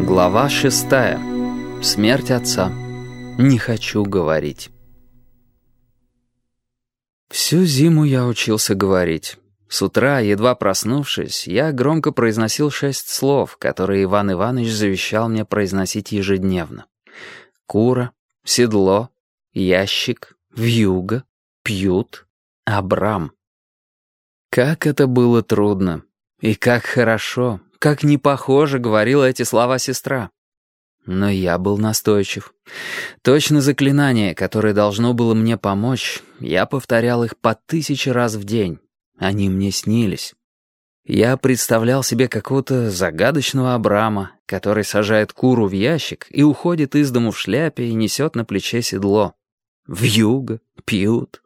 Глава шестая. Смерть отца. Не хочу говорить. Всю зиму я учился говорить. С утра, едва проснувшись, я громко произносил шесть слов, которые Иван Иванович завещал мне произносить ежедневно. Кура, седло, ящик, вьюга, пьют, абрам. Как это было трудно. И как хорошо, как не похоже говорила эти слова сестра. Но я был настойчив. Точно заклинание, которое должно было мне помочь, я повторял их по тысяче раз в день. Они мне снились. Я представлял себе какого-то загадочного Абрама, который сажает куру в ящик и уходит из дому в шляпе и несет на плече седло. Вьюга, пьют.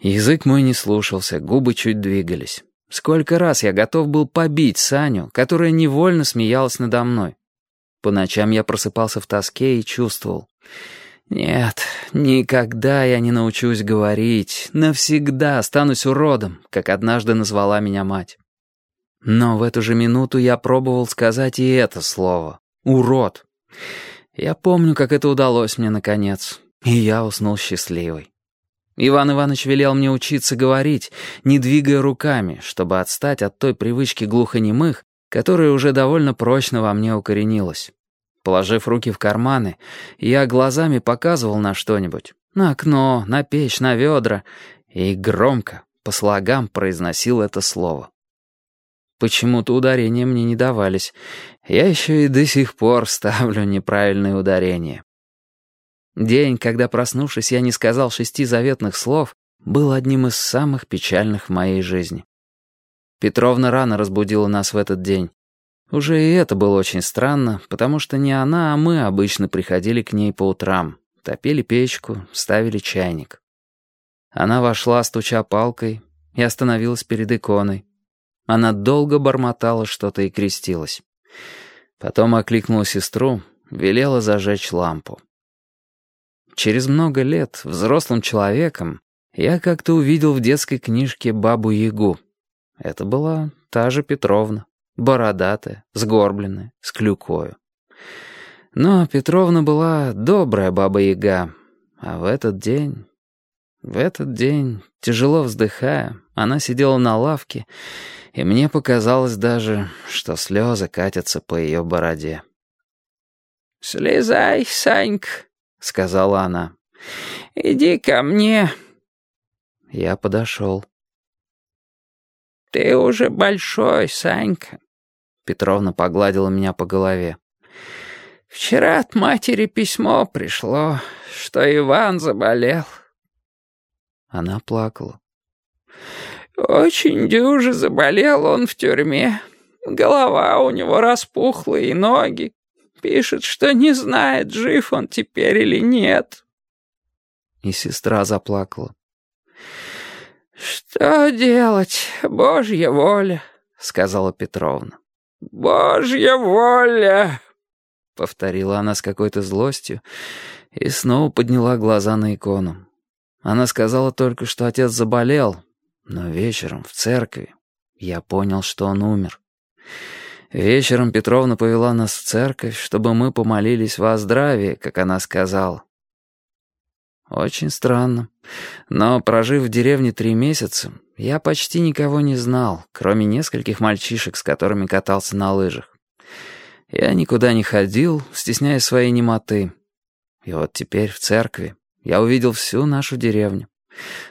Язык мой не слушался, губы чуть двигались. Сколько раз я готов был побить Саню, которая невольно смеялась надо мной. По ночам я просыпался в тоске и чувствовал. Нет, никогда я не научусь говорить, навсегда останусь уродом, как однажды назвала меня мать. Но в эту же минуту я пробовал сказать и это слово — «урод». Я помню, как это удалось мне наконец, и я уснул счастливый. Иван Иванович велел мне учиться говорить, не двигая руками, чтобы отстать от той привычки глухонемых, которая уже довольно прочно во мне укоренилась. Положив руки в карманы, я глазами показывал на что-нибудь, на окно, на печь, на ведра, и громко, по слогам произносил это слово. Почему-то ударения мне не давались. Я еще и до сих пор ставлю неправильные ударения. День, когда, проснувшись, я не сказал шести заветных слов, был одним из самых печальных в моей жизни. Петровна рано разбудила нас в этот день. Уже и это было очень странно, потому что не она, а мы обычно приходили к ней по утрам, топили печку, ставили чайник. Она вошла, стуча палкой, и остановилась перед иконой. Она долго бормотала что-то и крестилась. Потом окликнула сестру, велела зажечь лампу. Через много лет, взрослым человеком, я как-то увидел в детской книжке бабу-ягу. Это была та же Петровна, бородатая, сгорбленная, с клюкою. Но Петровна была добрая баба-яга, а в этот день... В этот день, тяжело вздыхая, она сидела на лавке, и мне показалось даже, что слезы катятся по ее бороде. «Слезай, Санька», — сказала она. «Иди ко мне». Я подошел. «Ты уже большой, Санька», — Петровна погладила меня по голове. «Вчера от матери письмо пришло, что Иван заболел». Она плакала. «Очень дюже заболел он в тюрьме. Голова у него распухла и ноги. Пишет, что не знает, жив он теперь или нет». И сестра заплакала. «Что делать? Божья воля», — сказала Петровна. «Божья воля», — повторила она с какой-то злостью и снова подняла глаза на икону. Она сказала только, что отец заболел, но вечером в церкви я понял, что он умер. Вечером Петровна повела нас в церковь, чтобы мы помолились во здравии, как она сказала. Очень странно. Но, прожив в деревне три месяца, я почти никого не знал, кроме нескольких мальчишек, с которыми катался на лыжах. Я никуда не ходил, стесняясь своей немоты. И вот теперь в церкви я увидел всю нашу деревню.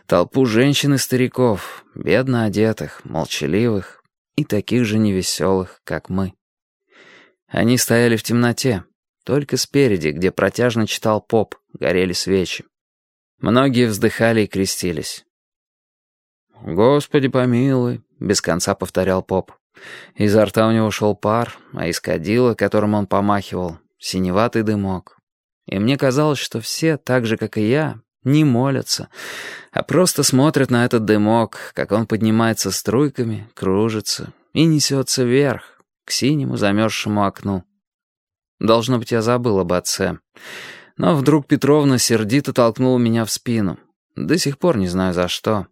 Толпу женщин и стариков, бедно одетых, молчаливых, и таких же невеселых, как мы. Они стояли в темноте, только спереди, где протяжно читал поп, горели свечи. Многие вздыхали и крестились. «Господи помилуй», — без конца повторял поп. Изо рта у него шел пар, а из кадила, которым он помахивал, синеватый дымок. И мне казалось, что все, так же, как и я, не молятся, а просто смотрят на этот дымок, как он поднимается струйками, кружится и несется вверх, к синему замерзшему окну. Должно быть, я забыл об отце. Но вдруг Петровна сердито толкнула меня в спину. До сих пор не знаю за что.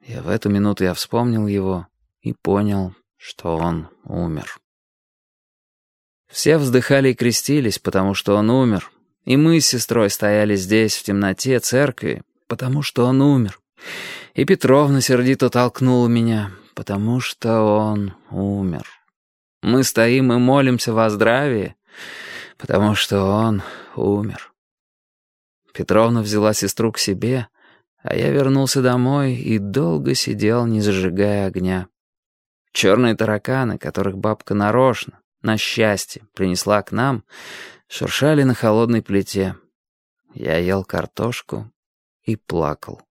И в эту минуту я вспомнил его и понял, что он умер. Все вздыхали и крестились, потому что он умер. И мы с сестрой стояли здесь, в темноте церкви, потому что он умер. И Петровна сердито толкнула меня, потому что он умер. Мы стоим и молимся во здравии, потому что он умер. Петровна взяла сестру к себе, а я вернулся домой и долго сидел, не зажигая огня. Черные тараканы, которых бабка нарочно, на счастье, принесла к нам, шуршали на холодной плите. Я ел картошку и плакал.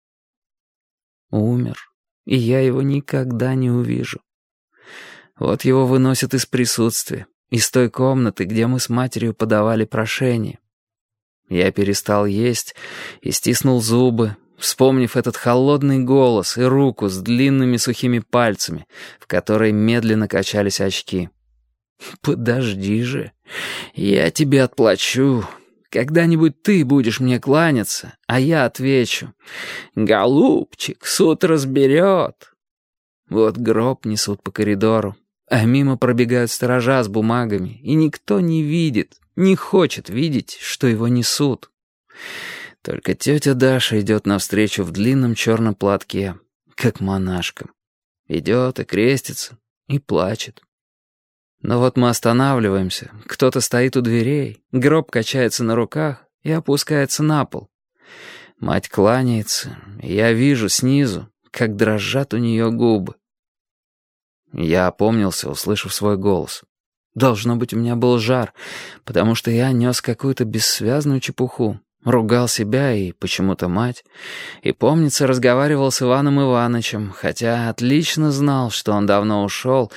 Умер, и я его никогда не увижу. Вот его выносят из присутствия, из той комнаты, где мы с матерью подавали прошение. Я перестал есть и стиснул зубы, вспомнив этот холодный голос и руку с длинными сухими пальцами, в которой медленно качались очки. «Подожди же, я тебе отплачу. Когда-нибудь ты будешь мне кланяться, а я отвечу. Голубчик, суд разберет». Вот гроб несут по коридору, а мимо пробегают сторожа с бумагами, и никто не видит, не хочет видеть, что его несут. Только тетя Даша идет навстречу в длинном черном платке, как монашка. Идет и крестится, и плачет. Но вот мы останавливаемся, кто-то стоит у дверей, гроб качается на руках и опускается на пол. Мать кланяется, я вижу снизу, как дрожат у нее губы. Я опомнился, услышав свой голос. Должно быть, у меня был жар, потому что я нес какую-то бессвязную чепуху. Ругал себя и почему-то мать. И, помнится, разговаривал с Иваном Ивановичем, хотя отлично знал, что он давно ушел,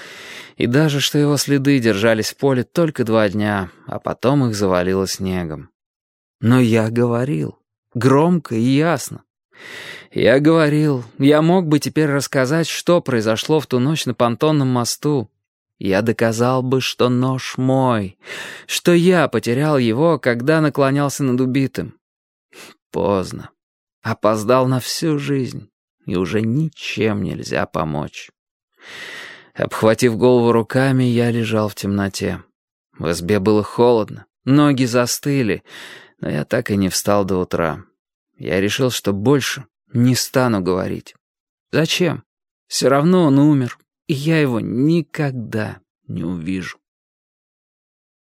и даже что его следы держались в поле только два дня, а потом их завалило снегом. Но я говорил, громко и ясно. Я говорил, я мог бы теперь рассказать, что произошло в ту ночь на понтонном мосту, я доказал бы, что нож мой, что я потерял его, когда наклонялся над убитым. Поздно. Опоздал на всю жизнь, и уже ничем нельзя помочь. Обхватив голову руками, я лежал в темноте. В избе было холодно, ноги застыли, но я так и не встал до утра. Я решил, что больше не стану говорить. Зачем? Все равно он умер, и я его никогда не увижу.